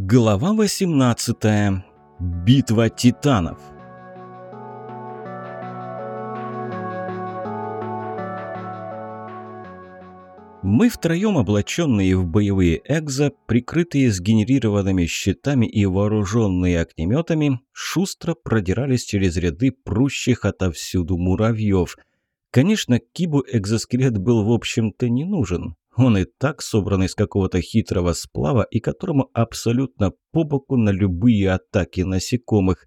Глава 18. Битва титанов. Мы втроем, облаченные в боевые экзо, прикрытые сгенерированными щитами и вооруженные огнеметами, шустро продирались через ряды прущих отовсюду муравьев. Конечно, Кибу экзоскелет был в общем-то не нужен. Он и так собран из какого-то хитрого сплава и которому абсолютно по боку на любые атаки насекомых.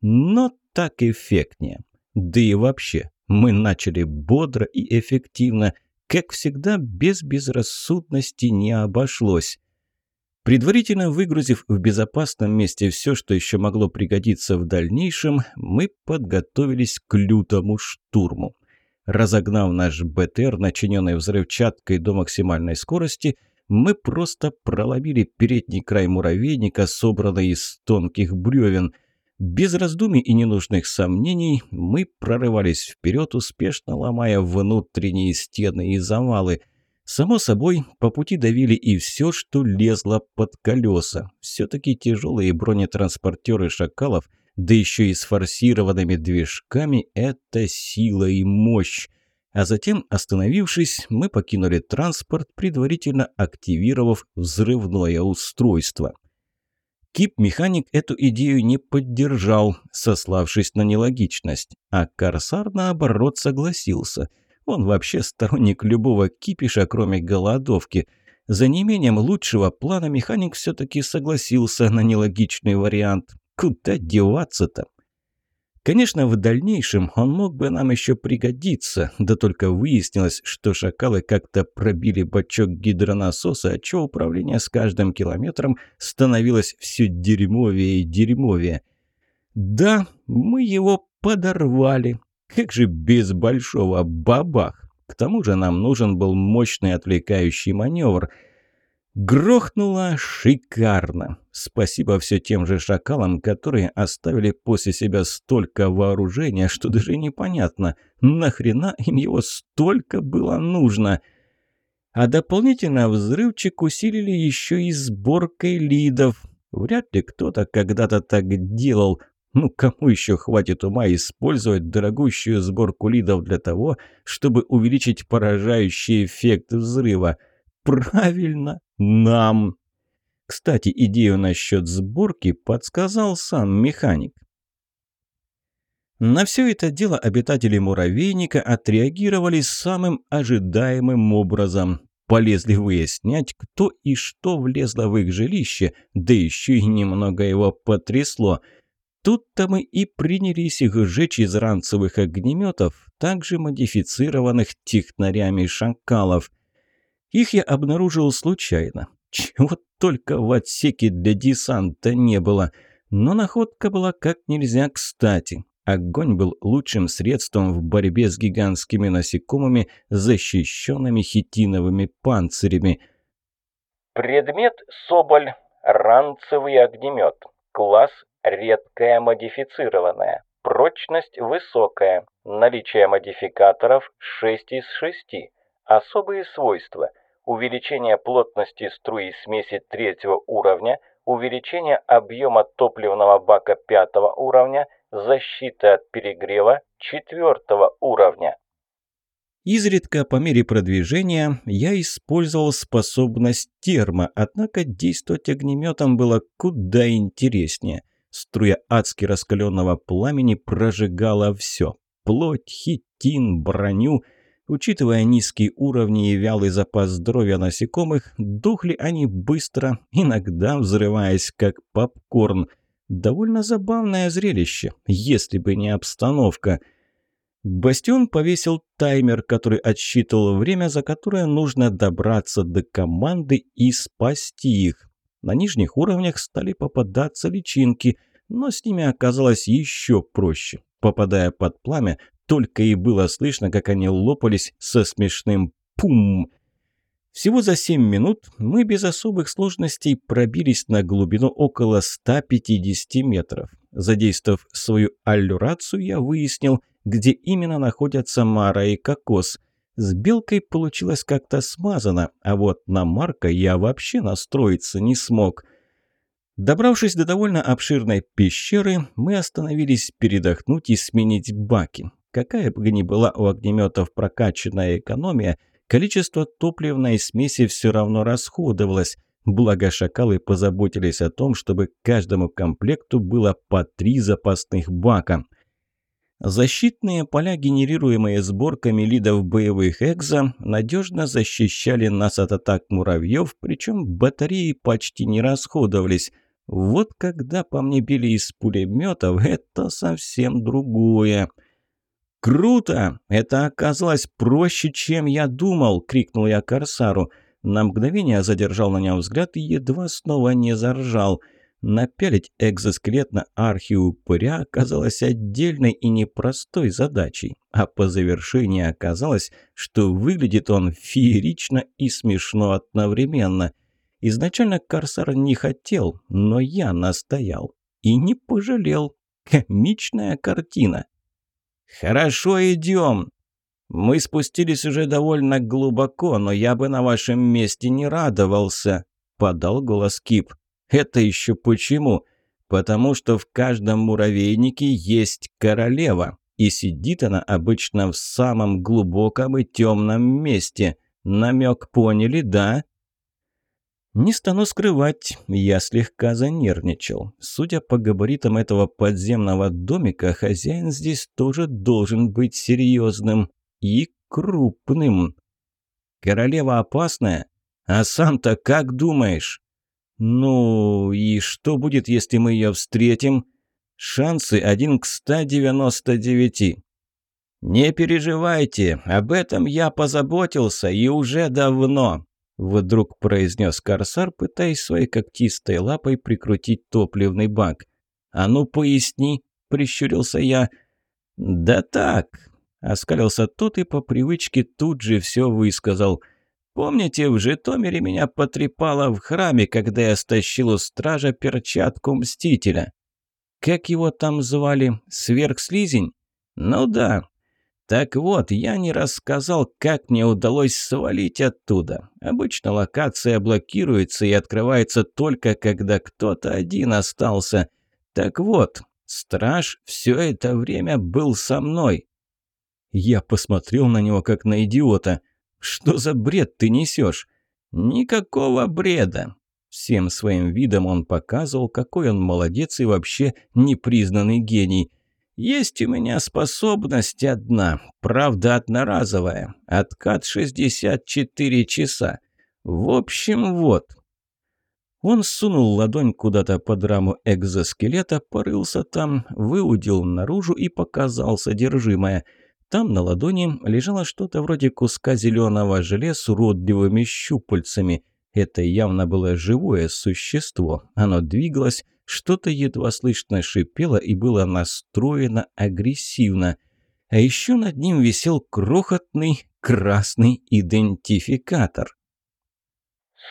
Но так эффектнее. Да и вообще, мы начали бодро и эффективно. Как всегда, без безрассудности не обошлось. Предварительно выгрузив в безопасном месте все, что еще могло пригодиться в дальнейшем, мы подготовились к лютому штурму. Разогнав наш БТР, начиненный взрывчаткой до максимальной скорости, мы просто проломили передний край муравейника, собранный из тонких бревен. Без раздумий и ненужных сомнений мы прорывались вперед, успешно ломая внутренние стены и завалы. Само собой, по пути давили и все, что лезло под колеса. Все-таки тяжелые бронетранспортеры «Шакалов» – да еще и с форсированными движками – это сила и мощь. А затем, остановившись, мы покинули транспорт, предварительно активировав взрывное устройство. Кип-механик эту идею не поддержал, сославшись на нелогичность, а Корсар, наоборот, согласился. Он вообще сторонник любого кипиша, кроме голодовки. За неимением лучшего плана механик все-таки согласился на нелогичный вариант. Куда деваться-то? Конечно, в дальнейшем он мог бы нам еще пригодиться, да только выяснилось, что шакалы как-то пробили бачок гидронасоса, отчего управление с каждым километром становилось все дерьмовее и дерьмовее. Да, мы его подорвали. Как же без большого бабах? К тому же нам нужен был мощный отвлекающий маневр – Грохнуло шикарно. Спасибо все тем же шакалам, которые оставили после себя столько вооружения, что даже непонятно, нахрена им его столько было нужно. А дополнительно взрывчик усилили еще и сборкой лидов. Вряд ли кто-то когда-то так делал. Ну, кому еще хватит ума использовать дорогущую сборку лидов для того, чтобы увеличить поражающий эффект взрыва? Правильно, нам. Кстати, идею насчет сборки подсказал сам механик. На все это дело обитатели муравейника отреагировали самым ожидаемым образом. Полезли выяснять, кто и что влезло в их жилище, да еще и немного его потрясло. Тут-то мы и принялись их сжечь из ранцевых огнеметов, также модифицированных технарями шакалов. Их я обнаружил случайно. Чего только в отсеке для десанта не было. Но находка была как нельзя кстати. Огонь был лучшим средством в борьбе с гигантскими насекомыми, защищенными хитиновыми панцирями. Предмет Соболь. Ранцевый огнемет. Класс редкая модифицированная. Прочность высокая. Наличие модификаторов 6 из 6. Особые свойства. Увеличение плотности струи смеси третьего уровня, увеличение объема топливного бака пятого уровня, защита от перегрева четвертого уровня. Изредка по мере продвижения я использовал способность термо, однако действовать огнеметом было куда интереснее. Струя адски раскаленного пламени прожигала все. Плоть, хитин, броню – Учитывая низкие уровни и вялый запас здоровья насекомых, духли они быстро, иногда взрываясь как попкорн. Довольно забавное зрелище, если бы не обстановка. Бастион повесил таймер, который отсчитывал время, за которое нужно добраться до команды и спасти их. На нижних уровнях стали попадаться личинки, но с ними оказалось еще проще. Попадая под пламя, только и было слышно, как они лопались со смешным «пум». Всего за 7 минут мы без особых сложностей пробились на глубину около 150 метров. Задействовав свою аллюрацию, я выяснил, где именно находятся Мара и Кокос. С Белкой получилось как-то смазано, а вот на Марка я вообще настроиться не смог – Добравшись до довольно обширной пещеры, мы остановились передохнуть и сменить баки. Какая бы ни была у огнеметов прокачанная экономия, количество топливной смеси все равно расходовалось. Благо шакалы позаботились о том, чтобы каждому комплекту было по три запасных бака. Защитные поля, генерируемые сборками лидов боевых экзо, надежно защищали нас от атак муравьев, причем батареи почти не расходовались. Вот когда по мне били из пулеметов, это совсем другое. «Круто! Это оказалось проще, чем я думал!» – крикнул я Корсару. На мгновение задержал на нем взгляд и едва снова не заржал – Напялить экзоскелет на архиупыря оказалось отдельной и непростой задачей, а по завершении оказалось, что выглядит он феерично и смешно одновременно. Изначально Корсар не хотел, но я настоял. И не пожалел. Комичная картина. «Хорошо, идем!» «Мы спустились уже довольно глубоко, но я бы на вашем месте не радовался», — подал голос Кип. Это еще почему? Потому что в каждом муравейнике есть королева, и сидит она обычно в самом глубоком и темном месте. Намек поняли, да? Не стану скрывать, я слегка занервничал. Судя по габаритам этого подземного домика, хозяин здесь тоже должен быть серьезным и крупным. Королева опасная? А сам-то как думаешь? «Ну, и что будет, если мы ее встретим?» «Шансы один к 199». «Не переживайте, об этом я позаботился и уже давно», — вдруг произнес Корсар, пытаясь своей когтистой лапой прикрутить топливный бак. «А ну, поясни», — прищурился я. «Да так», — оскалился тот и по привычке тут же все высказал — Помните, в Житомире меня потрепало в храме, когда я стащил у стража перчатку Мстителя? Как его там звали? Сверхслизень? Ну да. Так вот, я не рассказал, как мне удалось свалить оттуда. Обычно локация блокируется и открывается только, когда кто-то один остался. Так вот, страж все это время был со мной. Я посмотрел на него, как на идиота – «Что за бред ты несешь?» «Никакого бреда!» Всем своим видом он показывал, какой он молодец и вообще непризнанный гений. «Есть у меня способность одна, правда одноразовая. Откат 64 часа. В общем, вот». Он сунул ладонь куда-то под раму экзоскелета, порылся там, выудил наружу и показал содержимое – там на ладони лежало что-то вроде куска зеленого желе с уродливыми щупальцами. Это явно было живое существо. Оно двигалось, что-то едва слышно шипело и было настроено агрессивно. А еще над ним висел крохотный красный идентификатор.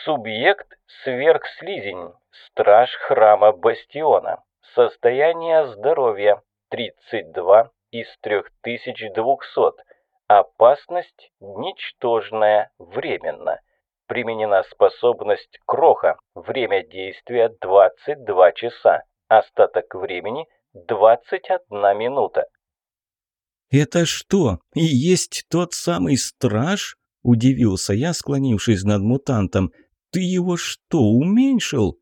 Субъект сверхслизень, страж храма Бастиона. Состояние здоровья 32 из 3200. Опасность ничтожная, временно. Применена способность Кроха. Время действия 22 часа. Остаток времени 21 минута. «Это что, и есть тот самый страж?» – удивился я, склонившись над мутантом. «Ты его что, уменьшил?»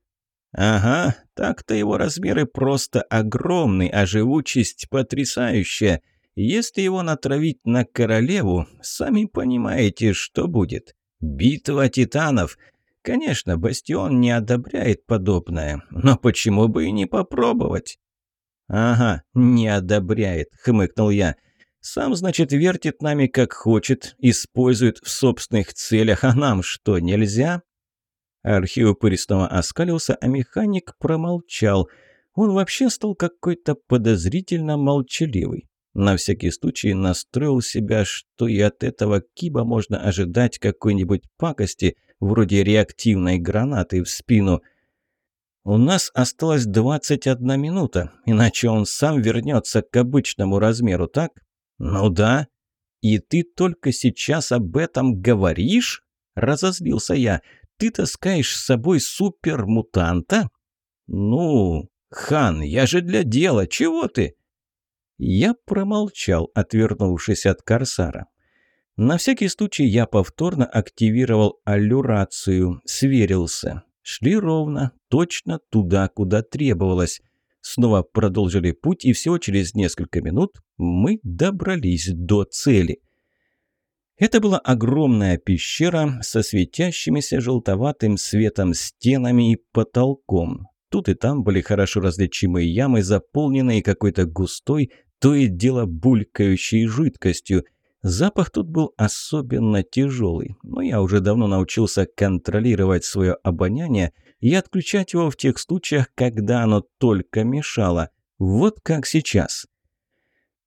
«Ага, так-то его размеры просто огромны, а живучесть потрясающая. Если его натравить на королеву, сами понимаете, что будет. Битва титанов. Конечно, Бастион не одобряет подобное, но почему бы и не попробовать?» «Ага, не одобряет», — хмыкнул я. «Сам, значит, вертит нами как хочет, использует в собственных целях, а нам что, нельзя?» Архиупырь снова оскалился, а механик промолчал. Он вообще стал какой-то подозрительно молчаливый. На всякий случай настроил себя, что и от этого киба можно ожидать какой-нибудь пакости, вроде реактивной гранаты в спину. «У нас осталось 21 минута, иначе он сам вернется к обычному размеру, так?» «Ну да». «И ты только сейчас об этом говоришь?» – разозлился я. Ты таскаешь с собой супермутанта?» «Ну, хан, я же для дела, чего ты?» Я промолчал, отвернувшись от корсара. На всякий случай я повторно активировал аллюрацию, сверился. Шли ровно, точно туда, куда требовалось. Снова продолжили путь, и всего через несколько минут мы добрались до цели. Это была огромная пещера со светящимися желтоватым светом стенами и потолком. Тут и там были хорошо различимые ямы, заполненные какой-то густой, то и дело булькающей жидкостью. Запах тут был особенно тяжелый, но я уже давно научился контролировать свое обоняние и отключать его в тех случаях, когда оно только мешало. Вот как сейчас.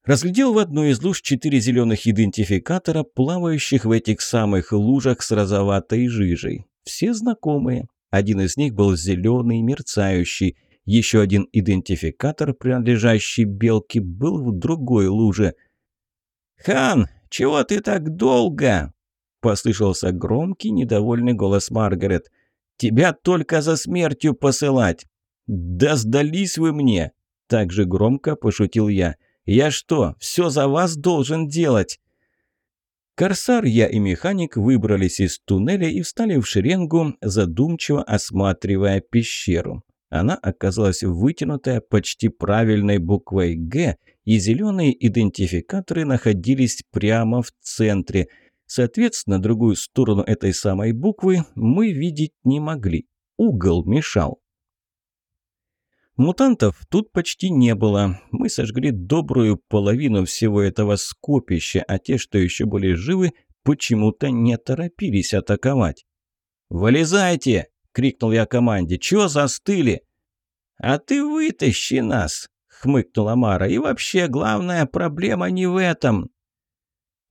Разглядел в одной из луж четыре зеленых идентификатора, плавающих в этих самых лужах с розоватой жижей. Все знакомые. Один из них был зеленый, мерцающий. Еще один идентификатор, принадлежащий белке, был в другой луже. «Хан, чего ты так долго?» – послышался громкий, недовольный голос Маргарет. «Тебя только за смертью посылать!» «Да сдались вы мне!» – также громко пошутил я. «Я что, все за вас должен делать?» Корсар, я и механик выбрались из туннеля и встали в шеренгу, задумчиво осматривая пещеру. Она оказалась вытянутая почти правильной буквой «Г», и зеленые идентификаторы находились прямо в центре. Соответственно, другую сторону этой самой буквы мы видеть не могли. Угол мешал. Мутантов тут почти не было. Мы сожгли добрую половину всего этого скопища, а те, что еще были живы, почему-то не торопились атаковать. «Вылезайте!» крикнул я команде. «Чё застыли?» «А ты вытащи нас!» — хмыкнула Мара. «И вообще, главная проблема не в этом!»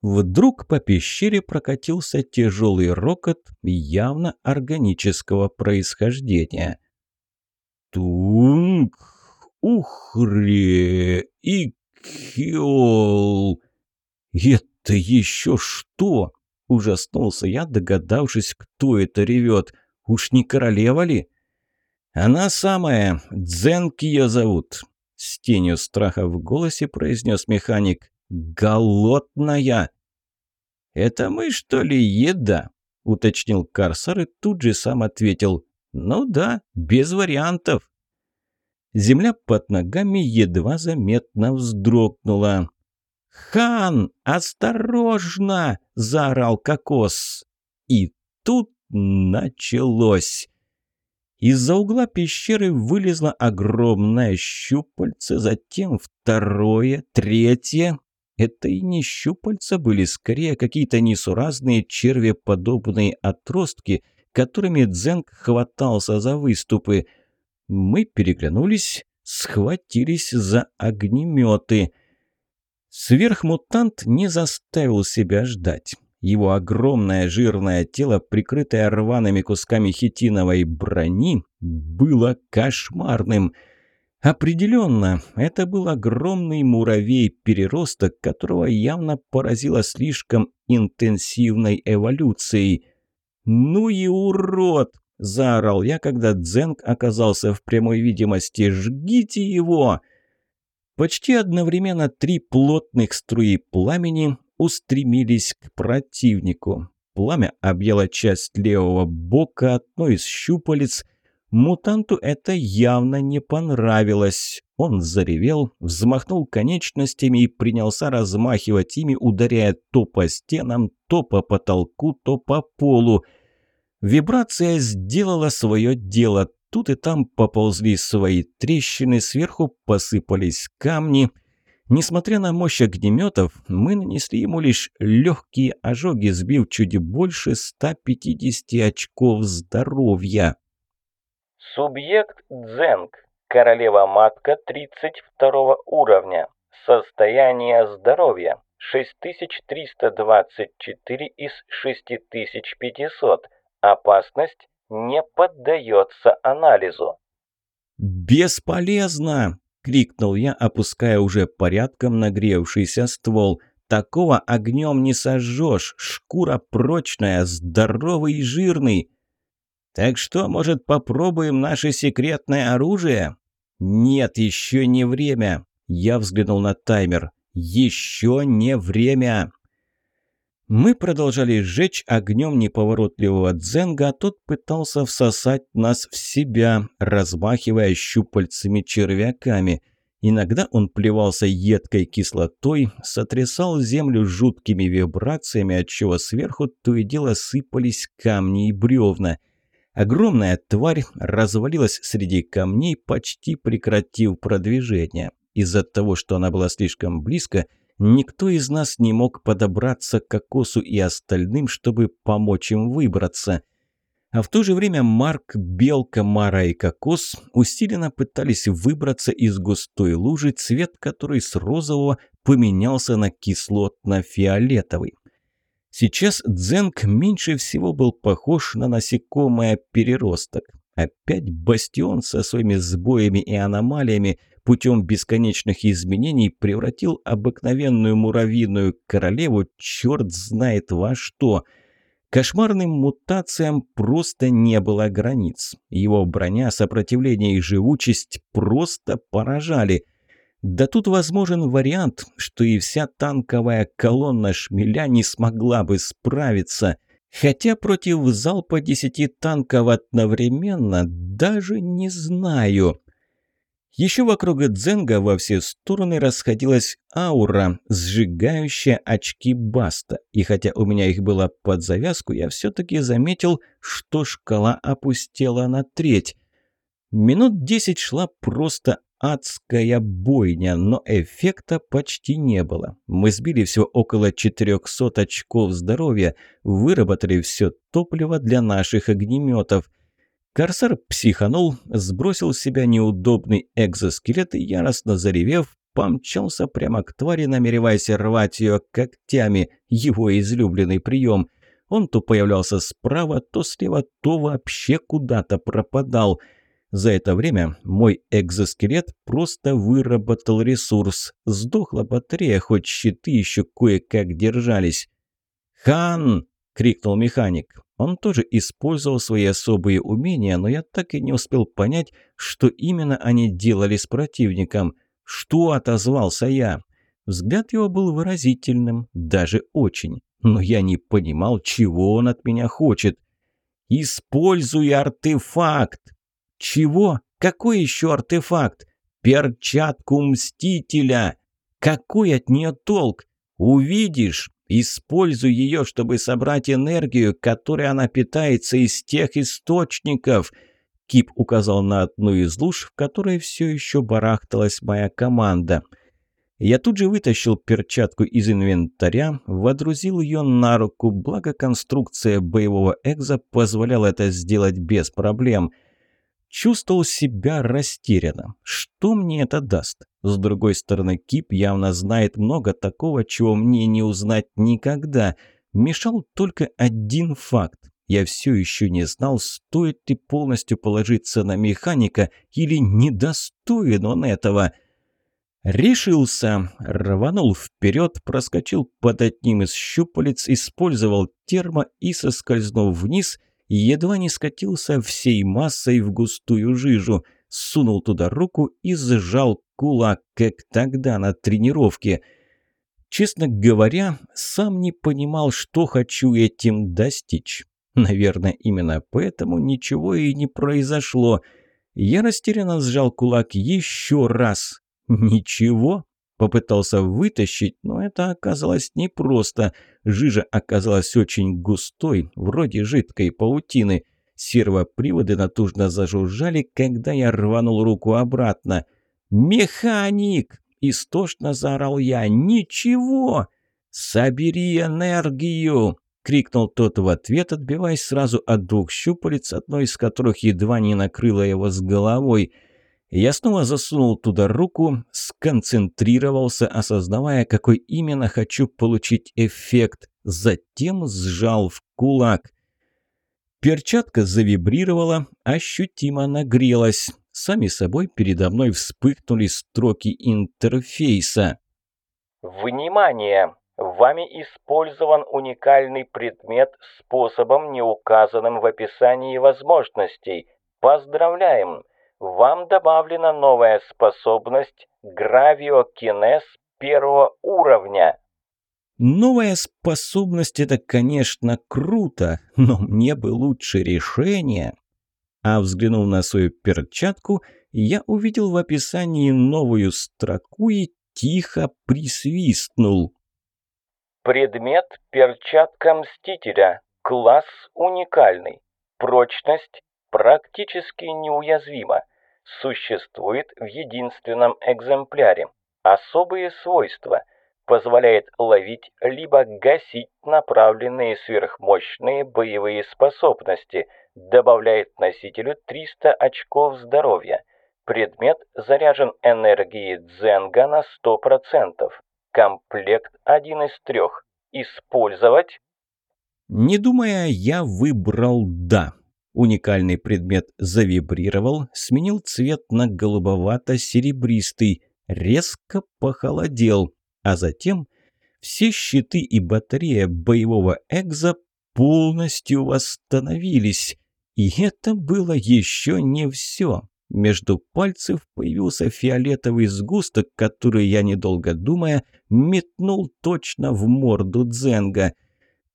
Вдруг по пещере прокатился тяжелый рокот явно органического происхождения. «Тунг! Ухре! И кхиол!» «Это еще что?» – ужаснулся я, догадавшись, кто это ревет – Уж не королева ли? Она самая, Дзенк ее зовут. С тенью страха в голосе произнес механик. Голодная. Это мы, что ли, еда? Уточнил Карсар и тут же сам ответил. Ну да, без вариантов. Земля под ногами едва заметно вздрогнула. «Хан, осторожно!» – заорал Кокос. И тут началось. Из-за угла пещеры вылезло огромное щупальце, затем второе, третье. Это и не щупальца были, скорее какие-то несуразные червеподобные отростки, которыми Дзенг хватался за выступы. Мы переглянулись, схватились за огнеметы. Сверхмутант не заставил себя ждать. Его огромное жирное тело, прикрытое рваными кусками хитиновой брони, было кошмарным. Определенно, это был огромный муравей-переросток, которого явно поразило слишком интенсивной эволюцией. «Ну и урод!» – заорал я, когда Дзенг оказался в прямой видимости. «Жгите его!» Почти одновременно три плотных струи пламени устремились к противнику. Пламя объяло часть левого бока одной из щупалец. Мутанту это явно не понравилось. Он заревел, взмахнул конечностями и принялся размахивать ими, ударяя то по стенам, то по потолку, то по полу. Вибрация сделала свое дело. Тут и там поползли свои трещины, сверху посыпались камни – Несмотря на мощь огнеметов, мы нанесли ему лишь легкие ожоги, сбив чуть больше 150 очков здоровья. Субъект Дзенг, королева-матка 32 уровня. Состояние здоровья 6324 из 6500. Опасность не поддается анализу. «Бесполезно!» крикнул я, опуская уже порядком нагревшийся ствол. «Такого огнем не сожжешь! Шкура прочная, здоровый и жирный!» «Так что, может, попробуем наше секретное оружие?» «Нет, еще не время!» Я взглянул на таймер. «Еще не время!» Мы продолжали сжечь огнем неповоротливого дзенга, а тот пытался всосать нас в себя, размахивая щупальцами червяками. Иногда он плевался едкой кислотой, сотрясал землю жуткими вибрациями, отчего сверху то и дело сыпались камни и бревна – Огромная тварь развалилась среди камней, почти прекратив продвижение. Из-за того, что она была слишком близко, никто из нас не мог подобраться к кокосу и остальным, чтобы помочь им выбраться. А в то же время Марк, Белка, Мара и Кокос усиленно пытались выбраться из густой лужи, цвет которой с розового поменялся на кислотно-фиолетовый. Сейчас Дзенг меньше всего был похож на насекомое переросток. Опять бастион со своими сбоями и аномалиями путем бесконечных изменений превратил обыкновенную муравьиную королеву черт знает во что. Кошмарным мутациям просто не было границ. Его броня, сопротивление и живучесть просто поражали – да тут возможен вариант, что и вся танковая колонна шмеля не смогла бы справиться. Хотя против залпа десяти танков одновременно даже не знаю. Еще вокруг Дзенга во все стороны расходилась аура, сжигающая очки Баста. И хотя у меня их было под завязку, я все-таки заметил, что шкала опустела на треть. Минут десять шла просто адская бойня, но эффекта почти не было. Мы сбили всего около 400 очков здоровья, выработали все топливо для наших огнеметов. Корсар психанул, сбросил с себя неудобный экзоскелет и, яростно заревев, помчался прямо к твари, намереваясь рвать ее когтями, его излюбленный прием. Он то появлялся справа, то слева, то вообще куда-то пропадал – за это время мой экзоскелет просто выработал ресурс. Сдохла батарея, хоть щиты еще кое-как держались. «Хан!» — крикнул механик. Он тоже использовал свои особые умения, но я так и не успел понять, что именно они делали с противником. «Что?» — отозвался я. Взгляд его был выразительным, даже очень. Но я не понимал, чего он от меня хочет. «Используй артефакт!» Чего? Какой еще артефакт? Перчатку Мстителя. Какой от нее толк? Увидишь, используй ее, чтобы собрать энергию, которой она питается из тех источников. Кип указал на одну из луж, в которой все еще барахталась моя команда. Я тут же вытащил перчатку из инвентаря, водрузил ее на руку, благо конструкция боевого экза позволяла это сделать без проблем – Чувствовал себя растерянно. Что мне это даст? С другой стороны, Кип явно знает много такого, чего мне не узнать никогда. Мешал только один факт. Я все еще не знал, стоит ли полностью положиться на механика или недостоин он этого. Решился, рванул вперед, проскочил под одним из щупалец, использовал термо и, соскользнув вниз, едва не скатился всей массой в густую жижу, сунул туда руку и сжал кулак, как тогда на тренировке. Честно говоря, сам не понимал, что хочу этим достичь. Наверное, именно поэтому ничего и не произошло. Я растерянно сжал кулак еще раз. Ничего. Попытался вытащить, но это оказалось непросто. Жижа оказалась очень густой, вроде жидкой паутины. Сервоприводы натужно зажужжали, когда я рванул руку обратно. «Механик!» – истошно заорал я. «Ничего! Собери энергию!» – крикнул тот в ответ, отбиваясь сразу от двух щупалец, одной из которых едва не накрыло его с головой – я снова засунул туда руку, сконцентрировался, осознавая, какой именно хочу получить эффект, затем сжал в кулак. Перчатка завибрировала, ощутимо нагрелась. Сами собой передо мной вспыхнули строки интерфейса. «Внимание! Вами использован уникальный предмет способом, не указанным в описании возможностей. Поздравляем! Вам добавлена новая способность гравиокинез первого уровня. Новая способность – это, конечно, круто, но мне бы лучше решение. А взглянув на свою перчатку, я увидел в описании новую строку и тихо присвистнул. Предмет перчатка Мстителя. Класс уникальный. Прочность практически неуязвима. Существует в единственном экземпляре. Особые свойства – позволяет ловить либо гасить направленные сверхмощные боевые способности, добавляет носителю 300 очков здоровья. Предмет заряжен энергией дзенга на 100%. Комплект один из трех. Использовать? Не думая, я выбрал «да». Уникальный предмет завибрировал, сменил цвет на голубовато-серебристый, резко похолодел а затем все щиты и батарея боевого экза полностью восстановились. И это было еще не все. Между пальцев появился фиолетовый сгусток, который я, недолго думая, метнул точно в морду Дзенга.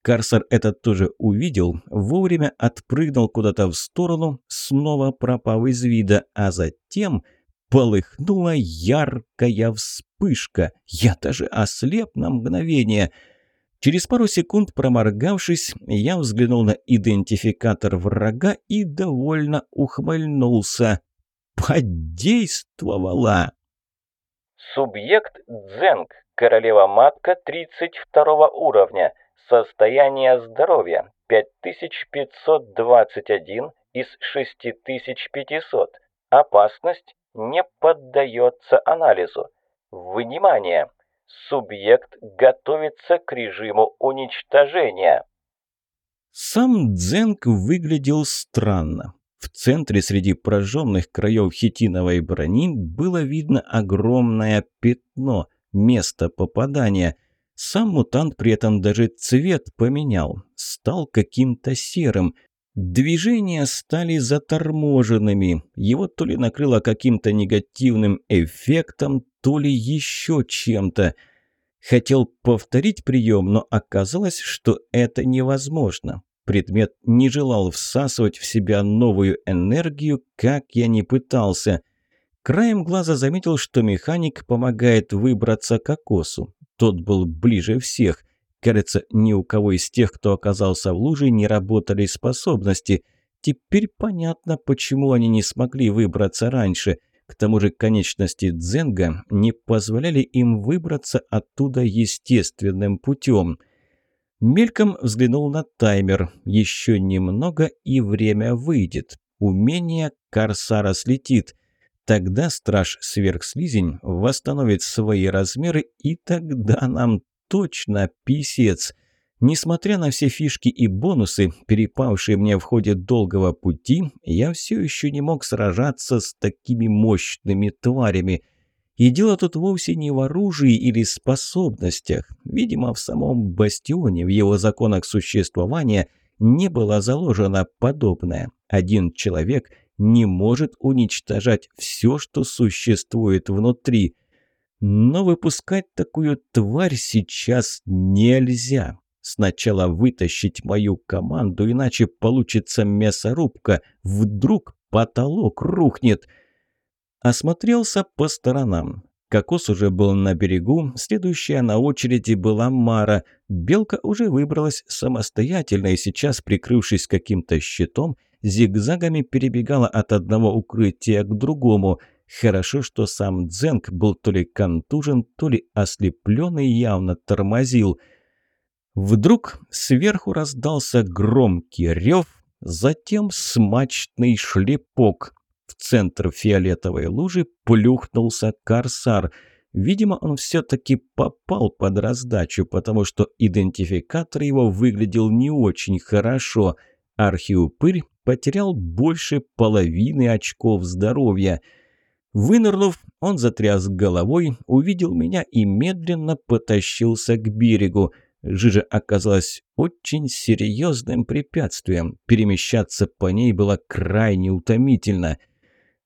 Карсар это тоже увидел, вовремя отпрыгнул куда-то в сторону, снова пропав из вида, а затем полыхнула яркая вспышка. Я даже ослеп на мгновение. Через пару секунд, проморгавшись, я взглянул на идентификатор врага и довольно ухмыльнулся. Подействовала! Субъект Дзенг, королева-матка 32 уровня. Состояние здоровья 5521 из 6500. Опасность не поддается анализу. Внимание! Субъект готовится к режиму уничтожения. Сам Дзенг выглядел странно. В центре среди прожженных краев хитиновой брони было видно огромное пятно, место попадания. Сам мутант при этом даже цвет поменял, стал каким-то серым – Движения стали заторможенными. Его то ли накрыло каким-то негативным эффектом, то ли еще чем-то. Хотел повторить прием, но оказалось, что это невозможно. Предмет не желал всасывать в себя новую энергию, как я ни пытался. Краем глаза заметил, что механик помогает выбраться к окосу. Тот был ближе всех. Кажется, ни у кого из тех, кто оказался в луже, не работали способности. Теперь понятно, почему они не смогли выбраться раньше. К тому же конечности дзенга не позволяли им выбраться оттуда естественным путем. Мельком взглянул на таймер. Еще немного и время выйдет. Умение Корсара слетит. Тогда страж-сверхслизень восстановит свои размеры, и тогда нам точно писец. Несмотря на все фишки и бонусы, перепавшие мне в ходе долгого пути, я все еще не мог сражаться с такими мощными тварями. И дело тут вовсе не в оружии или способностях. Видимо, в самом бастионе, в его законах существования, не было заложено подобное. Один человек не может уничтожать все, что существует внутри. Но выпускать такую тварь сейчас нельзя. Сначала вытащить мою команду, иначе получится мясорубка. Вдруг потолок рухнет. Осмотрелся по сторонам. Кокос уже был на берегу, следующая на очереди была Мара. Белка уже выбралась самостоятельно и сейчас, прикрывшись каким-то щитом, зигзагами перебегала от одного укрытия к другому – Хорошо, что сам Дзенг был то ли контужен, то ли ослеплен и явно тормозил. Вдруг сверху раздался громкий рев, затем смачный шлепок. В центр фиолетовой лужи плюхнулся корсар. Видимо, он все-таки попал под раздачу, потому что идентификатор его выглядел не очень хорошо. Архиупырь потерял больше половины очков здоровья – Вынырнув, он затряс головой, увидел меня и медленно потащился к берегу. Жижа оказалась очень серьезным препятствием. Перемещаться по ней было крайне утомительно.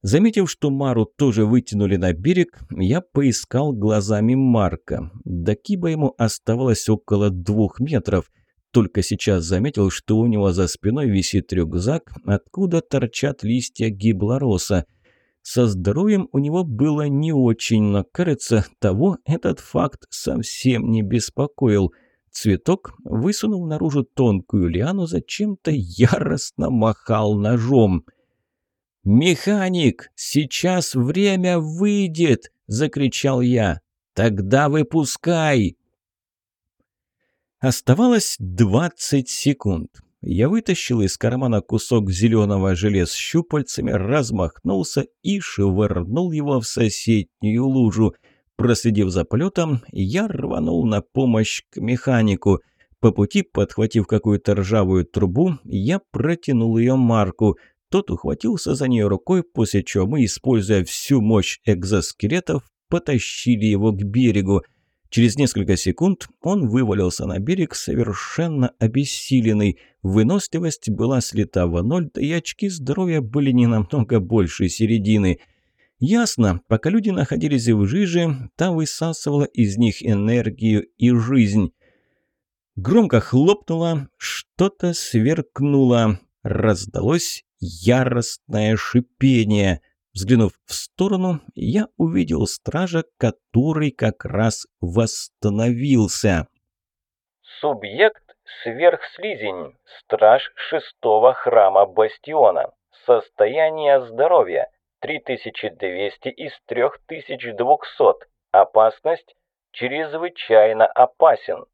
Заметив, что Мару тоже вытянули на берег, я поискал глазами Марка. До Киба ему оставалось около двух метров. Только сейчас заметил, что у него за спиной висит рюкзак, откуда торчат листья гиблороса. Со здоровьем у него было не очень, но, кажется, того этот факт совсем не беспокоил – Цветок высунул наружу тонкую лиану, зачем-то яростно махал ножом. «Механик, сейчас время выйдет!» – закричал я. «Тогда выпускай!» Оставалось двадцать секунд. Я вытащил из кармана кусок зеленого желе щупальцами, размахнулся и швырнул его в соседнюю лужу – Проследив за полетом, я рванул на помощь к механику. По пути, подхватив какую-то ржавую трубу, я протянул ее Марку. Тот ухватился за нее рукой, после чего мы, используя всю мощь экзоскелетов, потащили его к берегу. Через несколько секунд он вывалился на берег совершенно обессиленный. Выносливость была слета в ноль, да и очки здоровья были не намного больше середины – Ясно, пока люди находились в жиже, та высасывала из них энергию и жизнь. Громко хлопнуло, что-то сверкнуло. Раздалось яростное шипение. Взглянув в сторону, я увидел стража, который как раз восстановился. Субъект сверхслизень, страж шестого храма Бастиона. Состояние здоровья 3200 из 3200. Опасность чрезвычайно опасен.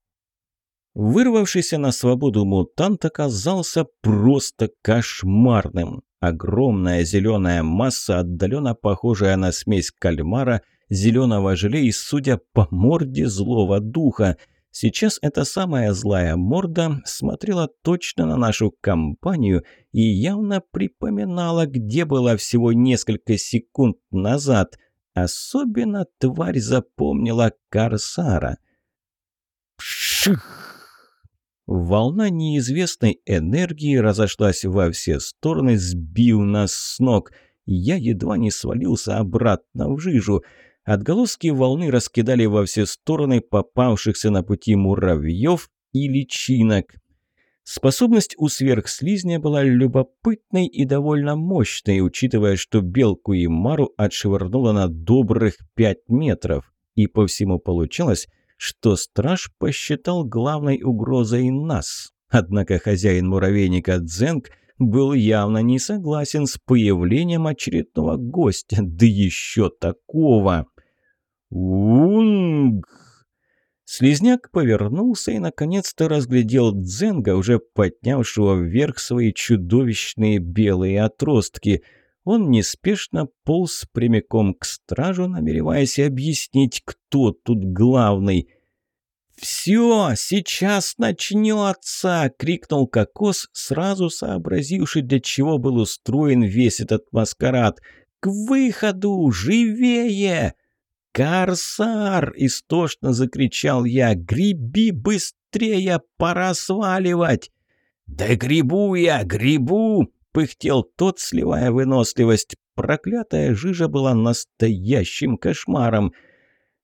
Вырвавшийся на свободу мутант оказался просто кошмарным. Огромная зеленая масса, отдаленно похожая на смесь кальмара, зеленого желе и, судя по морде, злого духа – Сейчас эта самая злая морда смотрела точно на нашу компанию и явно припоминала, где была всего несколько секунд назад. Особенно тварь запомнила Корсара. Пших! Волна неизвестной энергии разошлась во все стороны, сбив нас с ног. Я едва не свалился обратно в жижу – Отголоски волны раскидали во все стороны попавшихся на пути муравьев и личинок. Способность у сверхслизня была любопытной и довольно мощной, учитывая, что белку и мару отшвырнула на добрых пять метров. И по всему получалось, что страж посчитал главной угрозой нас. Однако хозяин муравейника Дзенг был явно не согласен с появлением очередного гостя, да еще такого. «Унг!» Слизняк повернулся и наконец-то разглядел Дзенга, уже поднявшего вверх свои чудовищные белые отростки. Он неспешно полз прямиком к стражу, намереваясь объяснить, кто тут главный. «Все, сейчас начнется!» — крикнул Кокос, сразу сообразивший, для чего был устроен весь этот маскарад. «К выходу! Живее!» «Корсар!» – истошно закричал я. «Греби быстрее! Пора сваливать!» «Да грибу я, грибу!» – пыхтел тот, сливая выносливость. Проклятая жижа была настоящим кошмаром.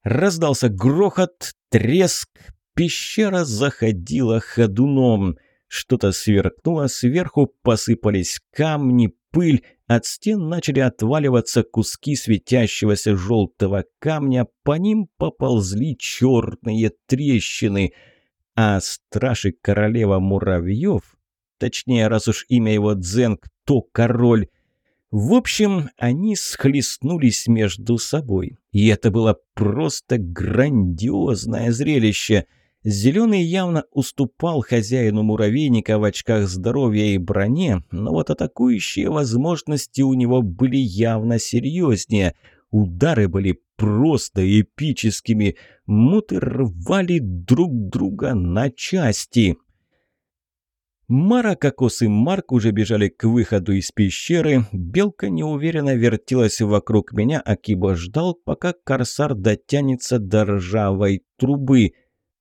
Раздался грохот, треск, пещера заходила ходуном. Что-то сверкнуло, сверху посыпались камни, пыль, от стен начали отваливаться куски светящегося желтого камня, по ним поползли черные трещины. А страж и королева муравьев, точнее, раз уж имя его Дзенг, то король, в общем, они схлестнулись между собой. И это было просто грандиозное зрелище – Зеленый явно уступал хозяину муравейника в очках здоровья и броне, но вот атакующие возможности у него были явно серьезнее. Удары были просто эпическими. Муты рвали друг друга на части. Мара, Кокос и Марк уже бежали к выходу из пещеры. Белка неуверенно вертелась вокруг меня, а Киба ждал, пока корсар дотянется до ржавой трубы.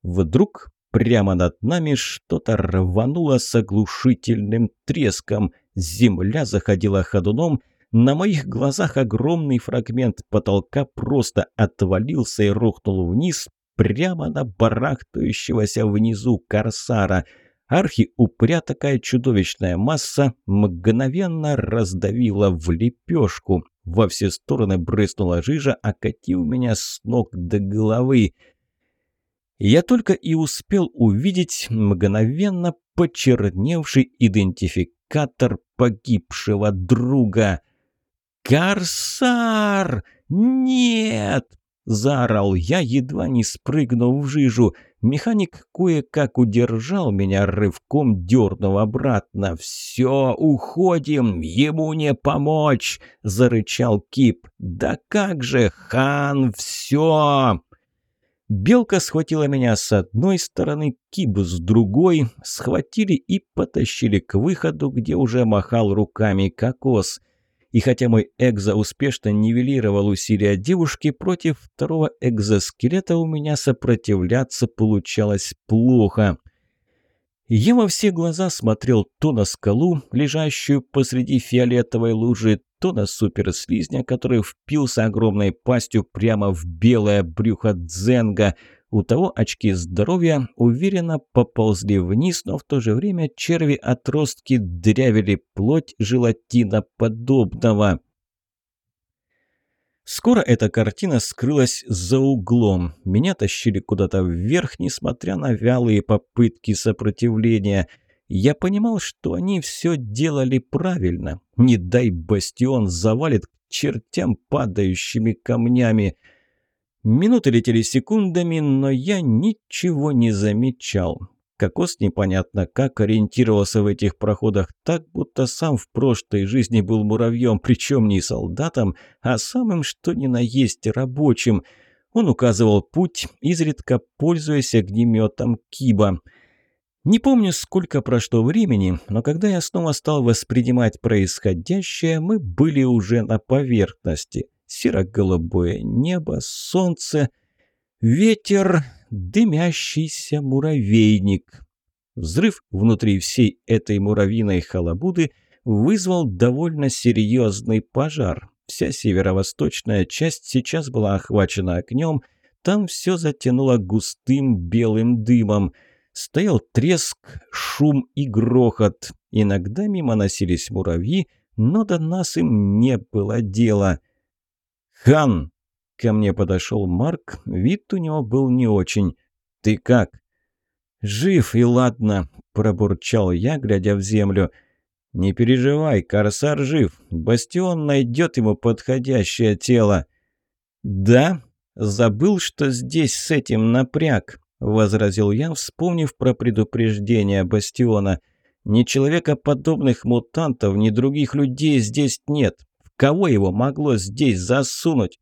Вдруг прямо над нами что-то рвануло с оглушительным треском. Земля заходила ходуном. На моих глазах огромный фрагмент потолка просто отвалился и рухнул вниз, прямо на барахтающегося внизу корсара – Архи-упря такая чудовищная масса мгновенно раздавила в лепешку. Во все стороны брызнула жижа, окатив меня с ног до головы. Я только и успел увидеть мгновенно почерневший идентификатор погибшего друга. «Корсар! Нет!» – заорал я, едва не спрыгнув в жижу – Механик кое-как удержал меня, рывком дернув обратно. «Все, уходим! Ему не помочь!» – зарычал Кип. «Да как же, хан, все!» Белка схватила меня с одной стороны, Киб с другой, схватили и потащили к выходу, где уже махал руками кокос. И хотя мой экзо успешно нивелировал усилия девушки, против второго экзоскелета у меня сопротивляться получалось плохо. Я во все глаза смотрел то на скалу, лежащую посреди фиолетовой лужи, то на суперслизня, который впился огромной пастью прямо в белое брюхо дзенга – у того очки здоровья уверенно поползли вниз, но в то же время черви-отростки дрявили плоть желатиноподобного. Скоро эта картина скрылась за углом. Меня тащили куда-то вверх, несмотря на вялые попытки сопротивления. Я понимал, что они все делали правильно. Не дай бастион завалит к чертям падающими камнями. Минуты летели секундами, но я ничего не замечал. Кокос непонятно как ориентировался в этих проходах так, будто сам в прошлой жизни был муравьем, причем не солдатом, а самым что ни на есть рабочим. Он указывал путь, изредка пользуясь огнеметом Киба. Не помню, сколько прошло времени, но когда я снова стал воспринимать происходящее, мы были уже на поверхности серо-голубое небо, солнце, ветер, дымящийся муравейник. Взрыв внутри всей этой муравьиной халабуды вызвал довольно серьезный пожар. Вся северо-восточная часть сейчас была охвачена огнем, там все затянуло густым белым дымом. Стоял треск, шум и грохот. Иногда мимо носились муравьи, но до нас им не было дела. «Хан!» Ко мне подошел Марк, вид у него был не очень. «Ты как?» «Жив и ладно», – пробурчал я, глядя в землю. «Не переживай, Корсар жив. Бастион найдет ему подходящее тело». «Да? Забыл, что здесь с этим напряг», – возразил я, вспомнив про предупреждение Бастиона. «Ни человекоподобных мутантов, ни других людей здесь нет. Кого его могло здесь засунуть?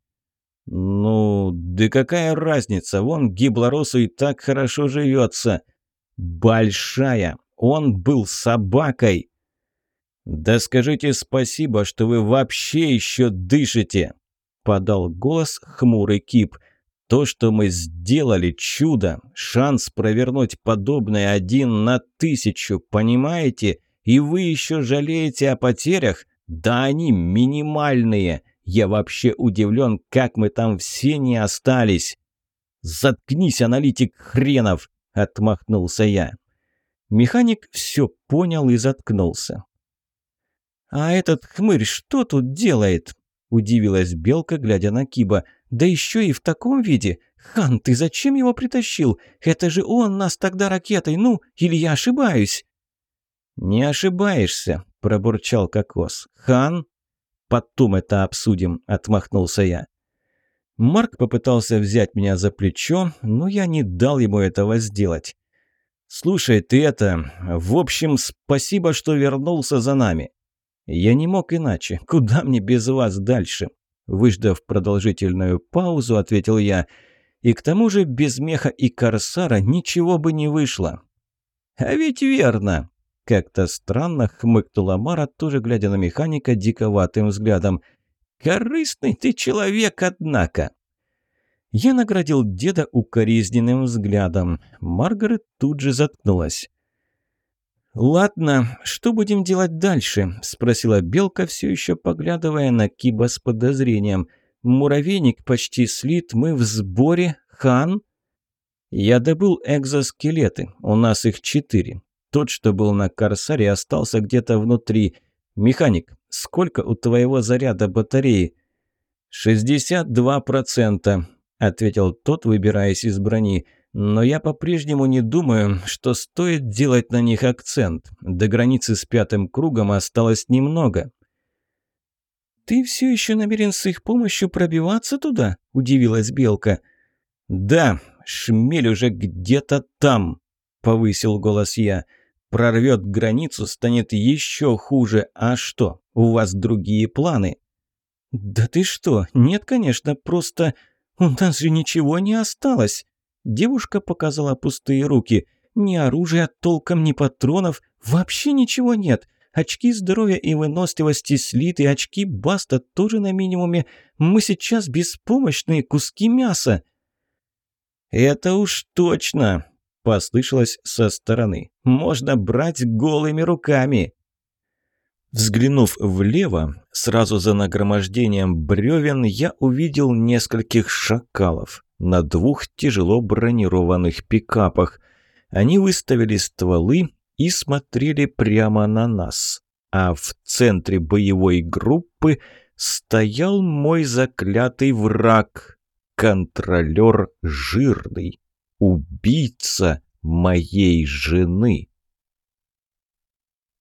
Ну, да какая разница, вон Гиблоросу и так хорошо живется. Большая, он был собакой. Да скажите спасибо, что вы вообще еще дышите, подал голос хмурый Кип. То, что мы сделали, чудо, шанс провернуть подобное один на тысячу, понимаете? И вы еще жалеете о потерях? Да они минимальные. Я вообще удивлен, как мы там все не остались. Заткнись, аналитик хренов, отмахнулся я. Механик все понял и заткнулся. «А этот хмырь что тут делает?» – удивилась Белка, глядя на Киба. «Да еще и в таком виде! Хан, ты зачем его притащил? Это же он нас тогда ракетой, ну, или я ошибаюсь?» «Не ошибаешься», – пробурчал Кокос. «Хан?» «Потом это обсудим», – отмахнулся я. Марк попытался взять меня за плечо, но я не дал ему этого сделать. «Слушай, ты это... В общем, спасибо, что вернулся за нами». «Я не мог иначе. Куда мне без вас дальше?» Выждав продолжительную паузу, ответил я. «И к тому же без меха и корсара ничего бы не вышло». «А ведь верно!» Как-то странно хмыкнула Мара, тоже глядя на механика диковатым взглядом. «Корыстный ты человек, однако!» Я наградил деда укоризненным взглядом. Маргарет тут же заткнулась. «Ладно, что будем делать дальше?» – спросила Белка, все еще поглядывая на Киба с подозрением. «Муравейник почти слит, мы в сборе. Хан?» «Я добыл экзоскелеты, у нас их четыре. Тот, что был на Корсаре, остался где-то внутри. Механик, сколько у твоего заряда батареи?» «Шестьдесят два процента», – ответил тот, выбираясь из брони. «Но я по-прежнему не думаю, что стоит делать на них акцент. До границы с пятым кругом осталось немного». «Ты все еще намерен с их помощью пробиваться туда?» – удивилась Белка. «Да, Шмель уже где-то там», — повысил голос я. «Прорвет границу, станет еще хуже. А что, у вас другие планы?» «Да ты что? Нет, конечно, просто... У нас же ничего не осталось!» Девушка показала пустые руки. «Ни оружия толком, ни патронов. Вообще ничего нет. Очки здоровья и выносливости слиты, очки Баста тоже на минимуме. Мы сейчас беспомощные куски мяса». «Это уж точно!» – послышалось со стороны. «Можно брать голыми руками!» Взглянув влево, сразу за нагромождением бревен, я увидел нескольких шакалов на двух тяжело бронированных пикапах. Они выставили стволы и смотрели прямо на нас. А в центре боевой группы стоял мой заклятый враг контролер жирный, убийца моей жены.